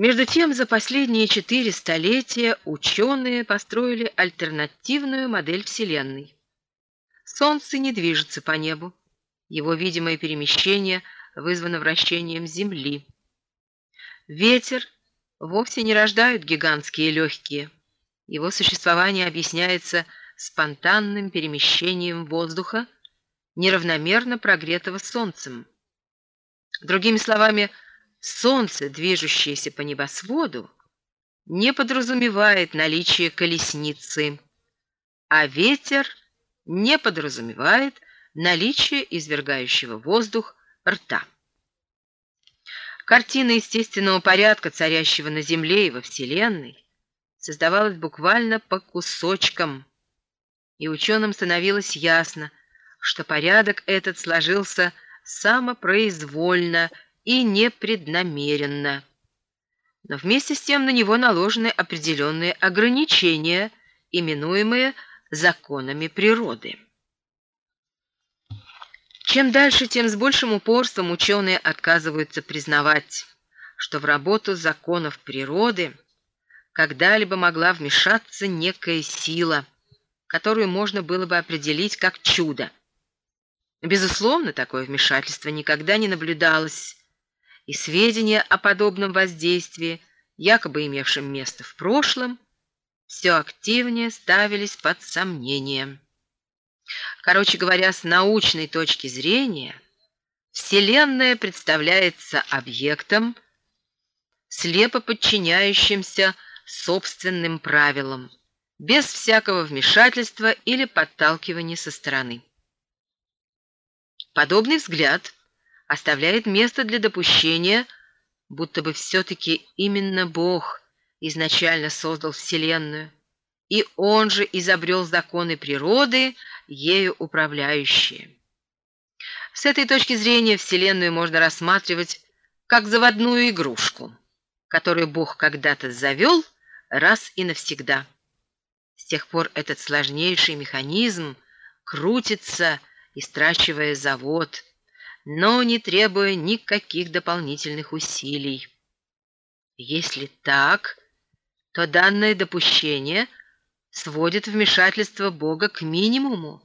Между тем, за последние четыре столетия ученые построили альтернативную модель Вселенной. Солнце не движется по небу. Его видимое перемещение вызвано вращением Земли. Ветер вовсе не рождают гигантские легкие. Его существование объясняется спонтанным перемещением воздуха, неравномерно прогретого Солнцем. Другими словами, Солнце, движущееся по небосводу, не подразумевает наличие колесницы, а ветер не подразумевает наличие извергающего воздух рта. Картина естественного порядка, царящего на Земле и во Вселенной, создавалась буквально по кусочкам, и ученым становилось ясно, что порядок этот сложился самопроизвольно и непреднамеренно. Но вместе с тем на него наложены определенные ограничения, именуемые законами природы. Чем дальше, тем с большим упорством ученые отказываются признавать, что в работу законов природы когда-либо могла вмешаться некая сила, которую можно было бы определить как чудо. Безусловно, такое вмешательство никогда не наблюдалось, и сведения о подобном воздействии, якобы имевшем место в прошлом, все активнее ставились под сомнение. Короче говоря, с научной точки зрения, Вселенная представляется объектом, слепо подчиняющимся собственным правилам, без всякого вмешательства или подталкивания со стороны. Подобный взгляд оставляет место для допущения, будто бы все-таки именно Бог изначально создал Вселенную, и Он же изобрел законы природы, ею управляющие. С этой точки зрения Вселенную можно рассматривать как заводную игрушку, которую Бог когда-то завел раз и навсегда. С тех пор этот сложнейший механизм крутится, истрачивая завод, но не требуя никаких дополнительных усилий. Если так, то данное допущение сводит вмешательство Бога к минимуму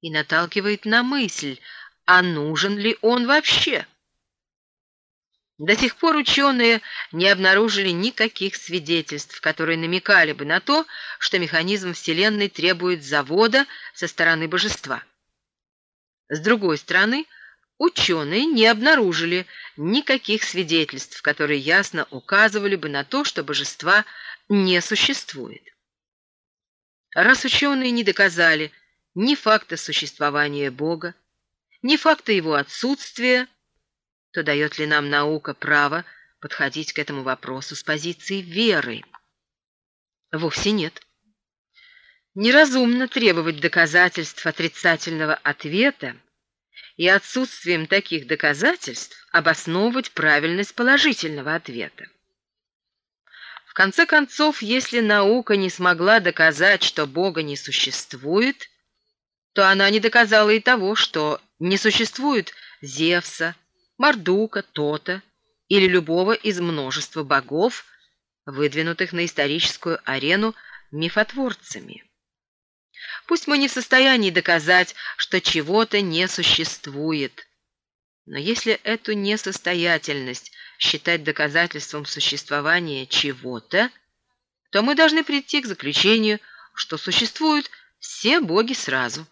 и наталкивает на мысль, а нужен ли он вообще? До сих пор ученые не обнаружили никаких свидетельств, которые намекали бы на то, что механизм Вселенной требует завода со стороны божества. С другой стороны, ученые не обнаружили никаких свидетельств, которые ясно указывали бы на то, что божества не существует. Раз ученые не доказали ни факта существования Бога, ни факта его отсутствия, то дает ли нам наука право подходить к этому вопросу с позиции веры? Вовсе нет. Неразумно требовать доказательств отрицательного ответа, и отсутствием таких доказательств обосновывать правильность положительного ответа. В конце концов, если наука не смогла доказать, что Бога не существует, то она не доказала и того, что не существует Зевса, Мардука, Тота или любого из множества богов, выдвинутых на историческую арену мифотворцами. Пусть мы не в состоянии доказать, что чего-то не существует. Но если эту несостоятельность считать доказательством существования чего-то, то мы должны прийти к заключению, что существуют все боги сразу.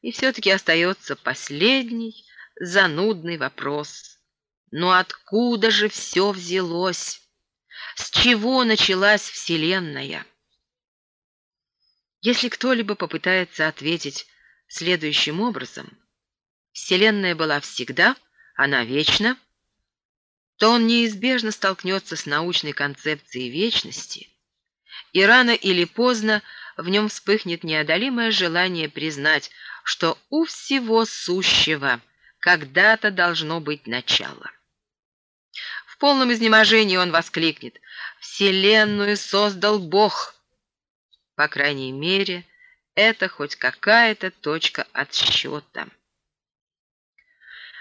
И все-таки остается последний, занудный вопрос. Но откуда же все взялось? С чего началась Вселенная? Если кто-либо попытается ответить следующим образом, Вселенная была всегда, она вечна, то он неизбежно столкнется с научной концепцией вечности, и рано или поздно в нем вспыхнет неодолимое желание признать, что у всего сущего когда-то должно быть начало. В полном изнеможении он воскликнет «Вселенную создал Бог!» По крайней мере, это хоть какая-то точка отсчета.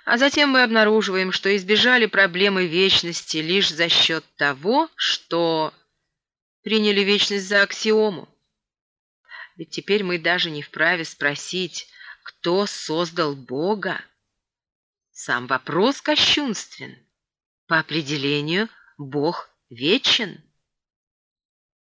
А затем мы обнаруживаем, что избежали проблемы вечности лишь за счет того, что приняли вечность за аксиому. Ведь теперь мы даже не вправе спросить, кто создал Бога. Сам вопрос кощунствен. По определению, Бог вечен.